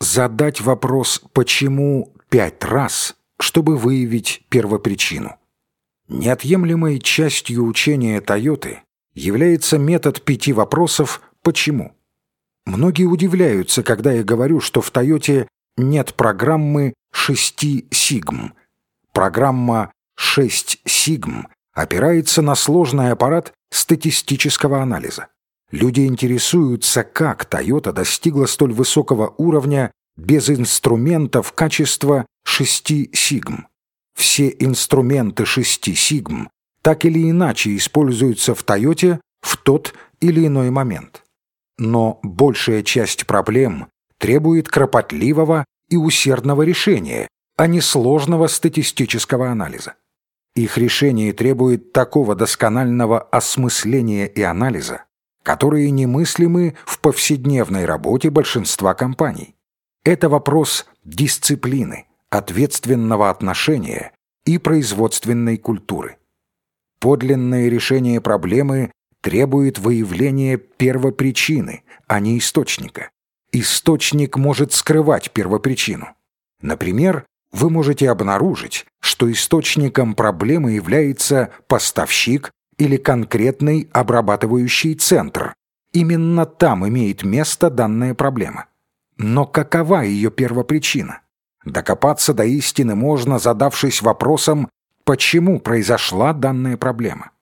задать вопрос «почему» пять раз, чтобы выявить первопричину. Неотъемлемой частью учения Тойоты является метод пяти вопросов «почему?». Многие удивляются, когда я говорю, что в Тойоте нет программы шести сигм. Программа 6 сигм опирается на сложный аппарат статистического анализа. Люди интересуются, как Toyota достигла столь высокого уровня без инструментов качества 6 сигм. Все инструменты 6 сигм так или иначе используются в Toyota в тот или иной момент. Но большая часть проблем требует кропотливого и усердного решения, а не сложного статистического анализа. Их решение требует такого досконального осмысления и анализа, которые немыслимы в повседневной работе большинства компаний. Это вопрос дисциплины, ответственного отношения и производственной культуры. Подлинное решение проблемы требует выявления первопричины, а не источника. Источник может скрывать первопричину. Например, вы можете обнаружить, что источником проблемы является поставщик или конкретный обрабатывающий центр. Именно там имеет место данная проблема. Но какова ее первопричина? Докопаться до истины можно, задавшись вопросом, почему произошла данная проблема.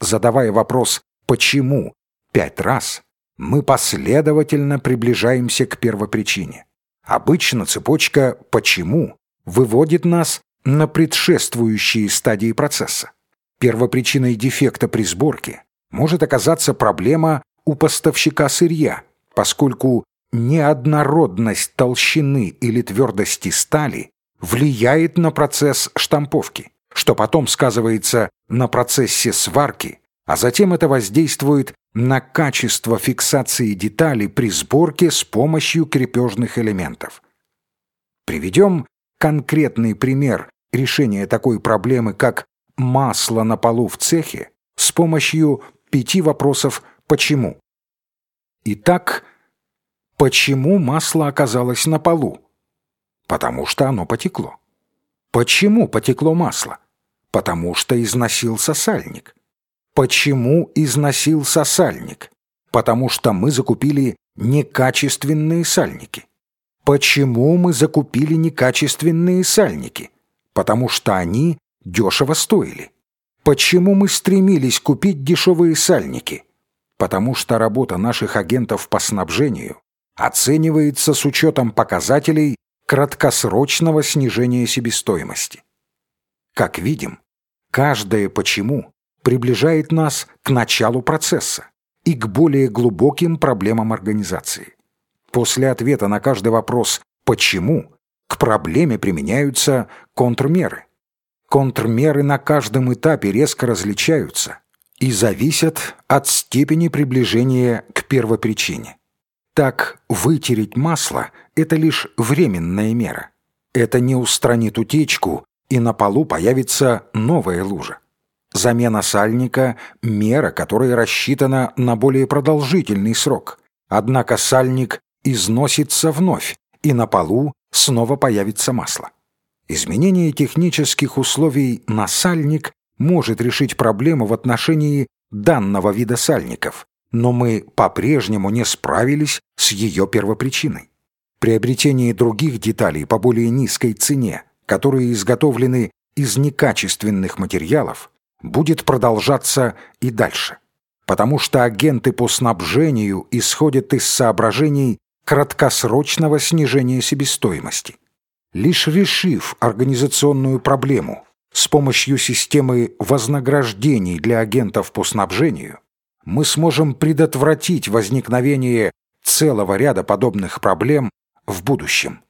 Задавая вопрос «почему» пять раз, мы последовательно приближаемся к первопричине. Обычно цепочка «почему» выводит нас на предшествующие стадии процесса. Первопричиной дефекта при сборке может оказаться проблема у поставщика сырья, поскольку неоднородность толщины или твердости стали влияет на процесс штамповки, что потом сказывается на процессе сварки, а затем это воздействует на качество фиксации деталей при сборке с помощью крепежных элементов. Приведем конкретный пример решения такой проблемы, как масло на полу в цехе, с помощью пяти вопросов «почему?». Итак, почему масло оказалось на полу? Потому что оно потекло. Почему потекло масло? Потому что износился сальник. Почему износился сальник? Потому что мы закупили некачественные сальники. Почему мы закупили некачественные сальники? Потому что они дешево стоили. Почему мы стремились купить дешевые сальники? Потому что работа наших агентов по снабжению оценивается с учетом показателей краткосрочного снижения себестоимости. Как видим, каждое «почему» приближает нас к началу процесса и к более глубоким проблемам организации. После ответа на каждый вопрос «почему» к проблеме применяются контрмеры. Контрмеры на каждом этапе резко различаются и зависят от степени приближения к первопричине. Так, вытереть масло – это лишь временная мера. Это не устранит утечку, и на полу появится новая лужа. Замена сальника – мера, которая рассчитана на более продолжительный срок. Однако сальник износится вновь, и на полу снова появится масло. Изменение технических условий на сальник может решить проблему в отношении данного вида сальников, но мы по-прежнему не справились с ее первопричиной. Приобретение других деталей по более низкой цене, которые изготовлены из некачественных материалов, будет продолжаться и дальше, потому что агенты по снабжению исходят из соображений краткосрочного снижения себестоимости. Лишь решив организационную проблему с помощью системы вознаграждений для агентов по снабжению, мы сможем предотвратить возникновение целого ряда подобных проблем в будущем.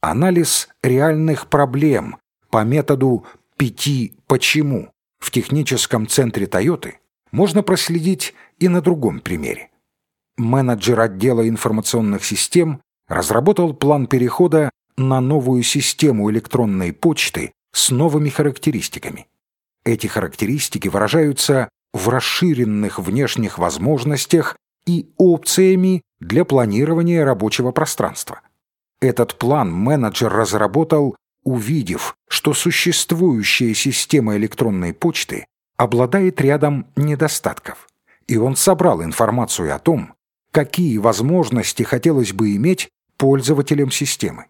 Анализ реальных проблем по методу «пяти почему» в техническом центре Тойоты можно проследить и на другом примере менеджер отдела информационных систем разработал план перехода на новую систему электронной почты с новыми характеристиками. Эти характеристики выражаются в расширенных внешних возможностях и опциями для планирования рабочего пространства. Этот план менеджер разработал, увидев, что существующая система электронной почты обладает рядом недостатков. И он собрал информацию о том, какие возможности хотелось бы иметь пользователям системы.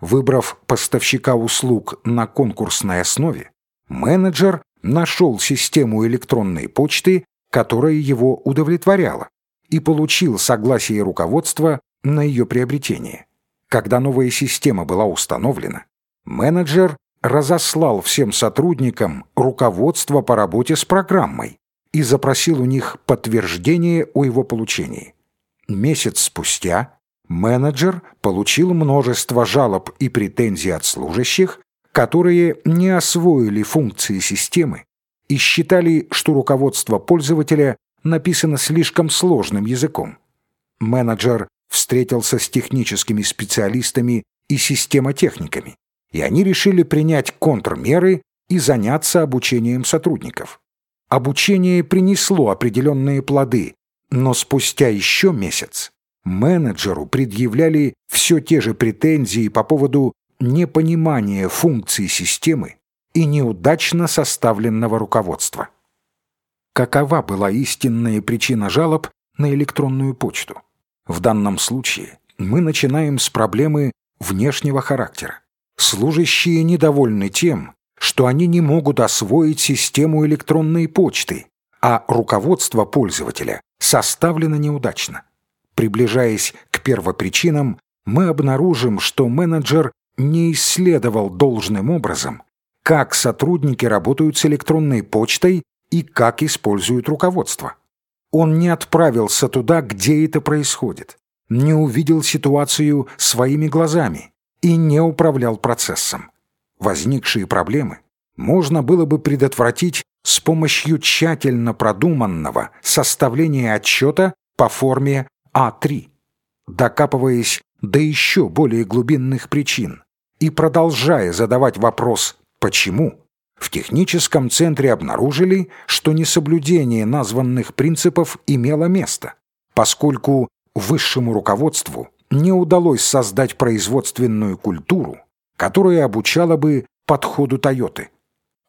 Выбрав поставщика услуг на конкурсной основе, менеджер нашел систему электронной почты, которая его удовлетворяла, и получил согласие руководства на ее приобретение. Когда новая система была установлена, менеджер разослал всем сотрудникам руководство по работе с программой и запросил у них подтверждение о его получении. Месяц спустя менеджер получил множество жалоб и претензий от служащих, которые не освоили функции системы и считали, что руководство пользователя написано слишком сложным языком. Менеджер встретился с техническими специалистами и системотехниками, и они решили принять контрмеры и заняться обучением сотрудников. Обучение принесло определенные плоды, но спустя еще месяц менеджеру предъявляли все те же претензии по поводу непонимания функций системы и неудачно составленного руководства. Какова была истинная причина жалоб на электронную почту? В данном случае мы начинаем с проблемы внешнего характера. Служащие недовольны тем, что они не могут освоить систему электронной почты, а руководство пользователя составлено неудачно. Приближаясь к первопричинам, мы обнаружим, что менеджер не исследовал должным образом, как сотрудники работают с электронной почтой и как используют руководство. Он не отправился туда, где это происходит, не увидел ситуацию своими глазами и не управлял процессом. Возникшие проблемы можно было бы предотвратить с помощью тщательно продуманного составления отчета по форме А3, докапываясь до еще более глубинных причин и продолжая задавать вопрос «почему?», в техническом центре обнаружили, что несоблюдение названных принципов имело место, поскольку высшему руководству не удалось создать производственную культуру, которая обучала бы подходу Тойоты.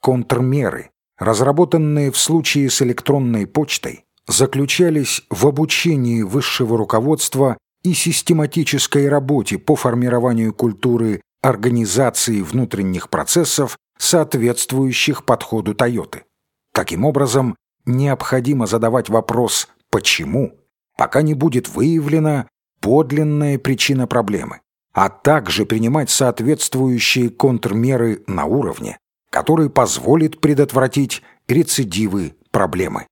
Контрмеры, разработанные в случае с электронной почтой, заключались в обучении высшего руководства и систематической работе по формированию культуры организации внутренних процессов соответствующих подходу Тойоты. Таким образом, необходимо задавать вопрос «почему?», пока не будет выявлена подлинная причина проблемы, а также принимать соответствующие контрмеры на уровне, который позволит предотвратить рецидивы проблемы.